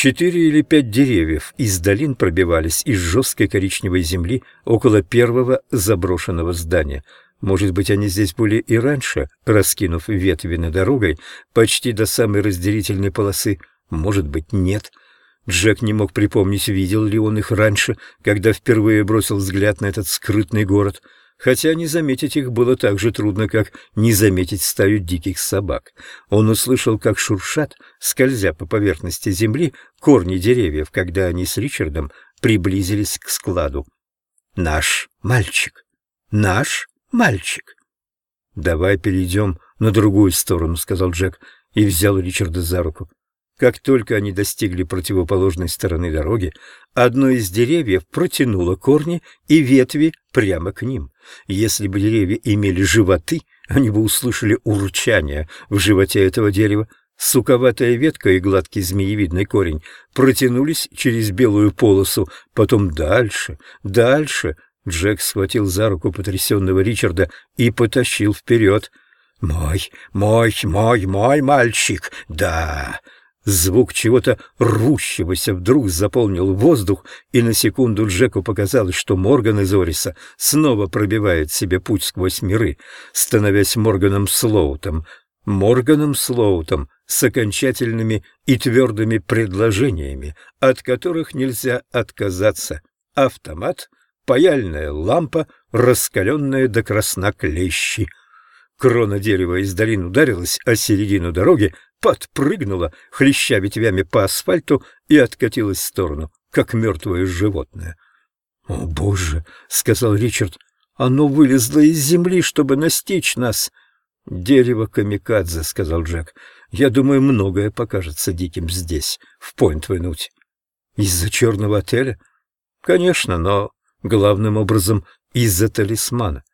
Четыре или пять деревьев из долин пробивались из жесткой коричневой земли около первого заброшенного здания. Может быть, они здесь были и раньше, раскинув ветви над дорогой почти до самой разделительной полосы. Может быть, нет. Джек не мог припомнить, видел ли он их раньше, когда впервые бросил взгляд на этот скрытный город — хотя не заметить их было так же трудно, как не заметить стаю диких собак. Он услышал, как шуршат, скользя по поверхности земли, корни деревьев, когда они с Ричардом приблизились к складу. «Наш мальчик! Наш мальчик!» «Давай перейдем на другую сторону», — сказал Джек и взял Ричарда за руку. Как только они достигли противоположной стороны дороги, одно из деревьев протянуло корни и ветви прямо к ним. Если бы деревья имели животы, они бы услышали урчание в животе этого дерева. Суковатая ветка и гладкий змеевидный корень протянулись через белую полосу, потом дальше, дальше. Джек схватил за руку потрясенного Ричарда и потащил вперед. «Мой, мой, мой, мой мальчик, да!» Звук чего-то рвущегося вдруг заполнил воздух, и на секунду Джеку показалось, что Морган из Ориса снова пробивает себе путь сквозь миры, становясь Морганом Слоутом. Морганом Слоутом с окончательными и твердыми предложениями, от которых нельзя отказаться. Автомат, паяльная лампа, раскаленная до красна клещи. Крона дерева из долин ударилась о середину дороги, подпрыгнула, хлеща ветвями по асфальту, и откатилась в сторону, как мертвое животное. — О, Боже! — сказал Ричард. — Оно вылезло из земли, чтобы настичь нас. — Дерево камикадзе, — сказал Джек. — Я думаю, многое покажется диким здесь, в Пойнт-Венуть. — Из-за черного отеля? — Конечно, но главным образом из-за талисмана.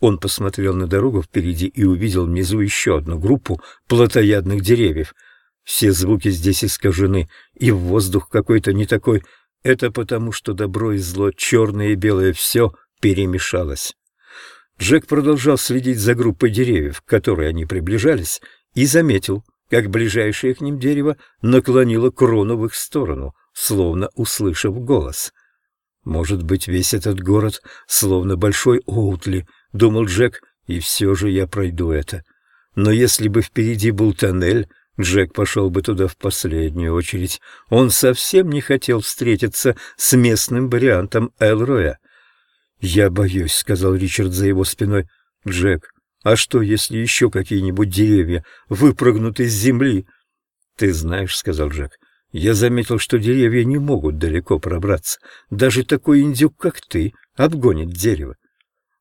Он посмотрел на дорогу впереди и увидел внизу еще одну группу плотоядных деревьев. Все звуки здесь искажены, и воздух какой-то не такой. Это потому, что добро и зло, черное и белое, все перемешалось. Джек продолжал следить за группой деревьев, к которой они приближались, и заметил, как ближайшее к ним дерево наклонило крону в их сторону, словно услышав голос. Может быть, весь этот город словно большой Оутли —— думал Джек, — и все же я пройду это. Но если бы впереди был тоннель, Джек пошел бы туда в последнюю очередь. Он совсем не хотел встретиться с местным вариантом Элроя. «Я боюсь», — сказал Ричард за его спиной. «Джек, а что, если еще какие-нибудь деревья выпрыгнут из земли?» «Ты знаешь», — сказал Джек, — «я заметил, что деревья не могут далеко пробраться. Даже такой индюк, как ты, обгонит дерево.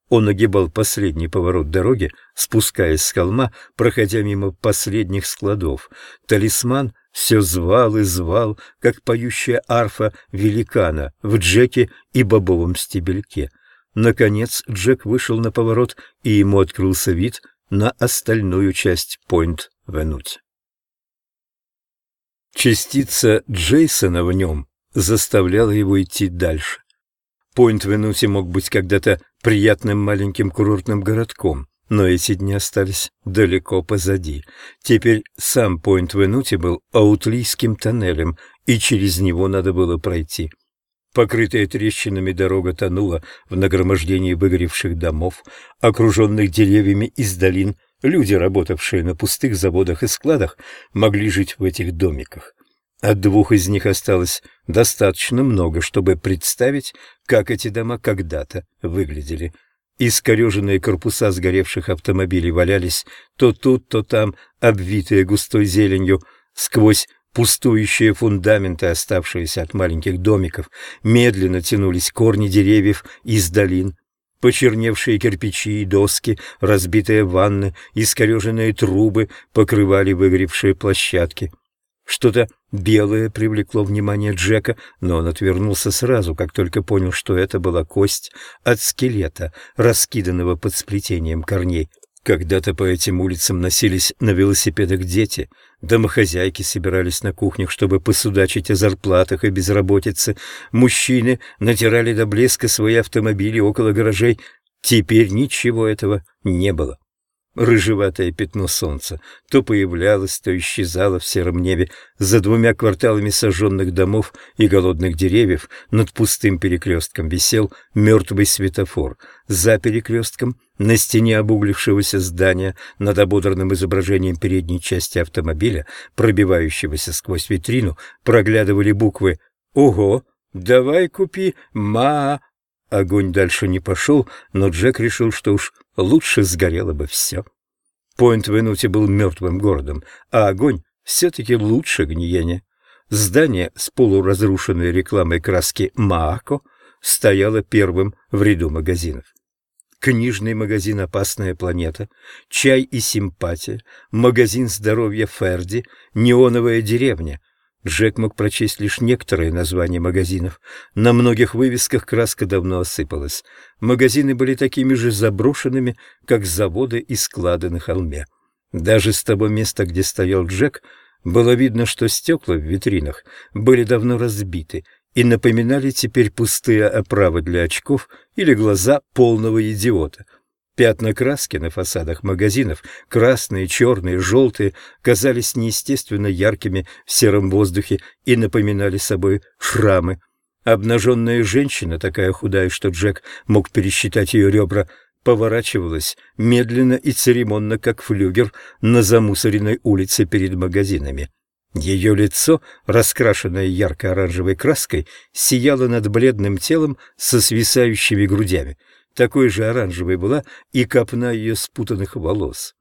Он огибал последний поворот дороги, спускаясь с холма, проходя мимо последних складов. Талисман все звал и звал, как поющая арфа великана в Джеке и бобовом стебельке. Наконец Джек вышел на поворот, и ему открылся вид на остальную часть Пойнт-Венуть. Частица Джейсона в нем заставляла его идти дальше. Пойнт-Венути мог быть когда-то приятным маленьким курортным городком, но эти дни остались далеко позади. Теперь сам Пойнт-Венути был аутлийским тоннелем, и через него надо было пройти. Покрытая трещинами дорога тонула в нагромождении выгоревших домов, окруженных деревьями из долин. Люди, работавшие на пустых заводах и складах, могли жить в этих домиках. От двух из них осталось достаточно много, чтобы представить, как эти дома когда-то выглядели. Искореженные корпуса сгоревших автомобилей валялись то тут, то там, обвитые густой зеленью, сквозь пустующие фундаменты, оставшиеся от маленьких домиков, медленно тянулись корни деревьев из долин, Почерневшие кирпичи и доски, разбитые ванны, искореженные трубы покрывали выгоревшие площадки. Что-то белое привлекло внимание Джека, но он отвернулся сразу, как только понял, что это была кость от скелета, раскиданного под сплетением корней. Когда-то по этим улицам носились на велосипедах дети, домохозяйки собирались на кухнях, чтобы посудачить о зарплатах и безработице, мужчины натирали до блеска свои автомобили около гаражей. Теперь ничего этого не было. Рыжеватое пятно солнца, то появлялось, то исчезало в сером небе за двумя кварталами сожженных домов и голодных деревьев над пустым перекрестком висел мертвый светофор. За перекрестком, на стене обуглившегося здания, над ободранным изображением передней части автомобиля, пробивающегося сквозь витрину, проглядывали буквы «Ого! Давай купи ма Огонь дальше не пошел, но Джек решил, что уж лучше сгорело бы все. Пойнт-Венути был мертвым городом, а огонь все-таки лучше гниения. Здание с полуразрушенной рекламой краски «Маако» стояло первым в ряду магазинов. Книжный магазин «Опасная планета», «Чай и симпатия», магазин здоровья Ферди, «Неоновая деревня», Джек мог прочесть лишь некоторые названия магазинов. На многих вывесках краска давно осыпалась. Магазины были такими же заброшенными, как заводы и склады на холме. Даже с того места, где стоял Джек, было видно, что стекла в витринах были давно разбиты и напоминали теперь пустые оправы для очков или глаза полного идиота — Пятна краски на фасадах магазинов, красные, черные, желтые, казались неестественно яркими в сером воздухе и напоминали собой шрамы. Обнаженная женщина, такая худая, что Джек мог пересчитать ее ребра, поворачивалась медленно и церемонно, как флюгер, на замусоренной улице перед магазинами. Ее лицо, раскрашенное ярко-оранжевой краской, сияло над бледным телом со свисающими грудями — такой же оранжевой была и копна ее спутанных волос.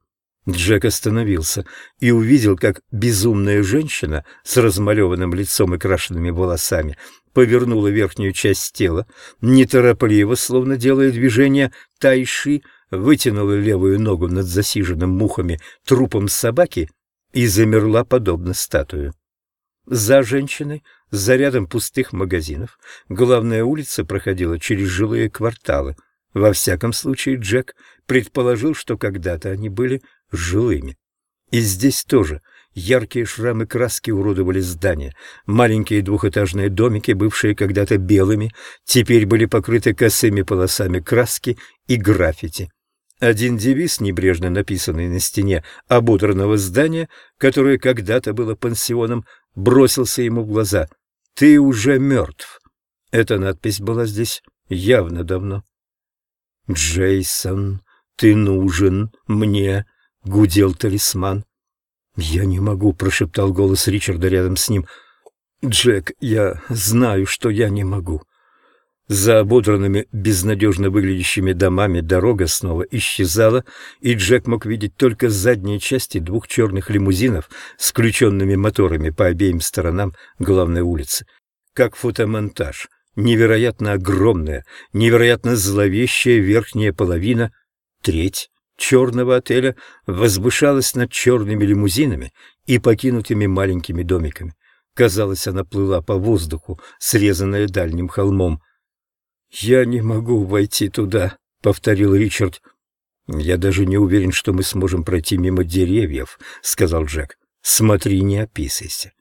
Джек остановился и увидел, как безумная женщина с размалеванным лицом и крашенными волосами повернула верхнюю часть тела, неторопливо, словно делая движение тайши, вытянула левую ногу над засиженным мухами трупом собаки и замерла подобно статую. За женщиной, за рядом пустых магазинов, главная улица проходила через жилые кварталы — во всяком случае, Джек предположил, что когда-то они были жилыми. И здесь тоже яркие шрамы краски уродовали здания. Маленькие двухэтажные домики, бывшие когда-то белыми, теперь были покрыты косыми полосами краски и граффити. Один девиз, небрежно написанный на стене ободранного здания, которое когда-то было пансионом, бросился ему в глаза. «Ты уже мертв». Эта надпись была здесь явно давно. «Джейсон, ты нужен мне», — гудел талисман. «Я не могу», — прошептал голос Ричарда рядом с ним. «Джек, я знаю, что я не могу». За ободранными, безнадежно выглядящими домами дорога снова исчезала, и Джек мог видеть только задние части двух черных лимузинов с включенными моторами по обеим сторонам главной улицы. Как фотомонтаж — невероятно огромная, невероятно зловещая верхняя половина, треть черного отеля, возвышалась над черными лимузинами и покинутыми маленькими домиками. Казалось, она плыла по воздуху, срезанная дальним холмом. «Я не могу войти туда», — повторил Ричард. «Я даже не уверен, что мы сможем пройти мимо деревьев», — сказал Джек. «Смотри, не описывайся».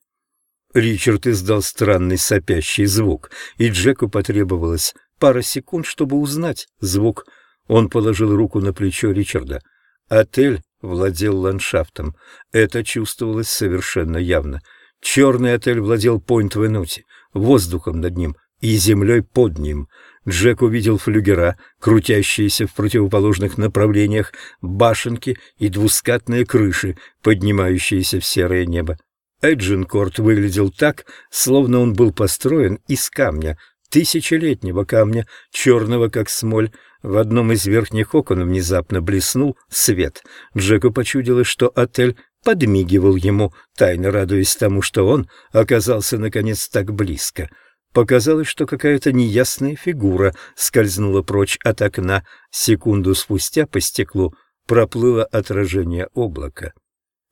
Ричард издал странный сопящий звук, и Джеку потребовалось пара секунд, чтобы узнать звук. Он положил руку на плечо Ричарда. Отель владел ландшафтом. Это чувствовалось совершенно явно. Черный отель владел Пойнт-Венути, воздухом над ним и землей под ним. Джек увидел флюгера, крутящиеся в противоположных направлениях, башенки и двускатные крыши, поднимающиеся в серое небо. Эджинкорт выглядел так, словно он был построен из камня, тысячелетнего камня, черного как смоль. В одном из верхних окон внезапно блеснул свет. Джеку почудилось, что отель подмигивал ему, тайно радуясь тому, что он оказался, наконец, так близко. Показалось, что какая-то неясная фигура скользнула прочь от окна. Секунду спустя по стеклу проплыло отражение облака.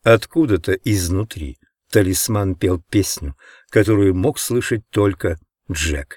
Откуда-то изнутри Талисман пел песню, которую мог слышать только Джек.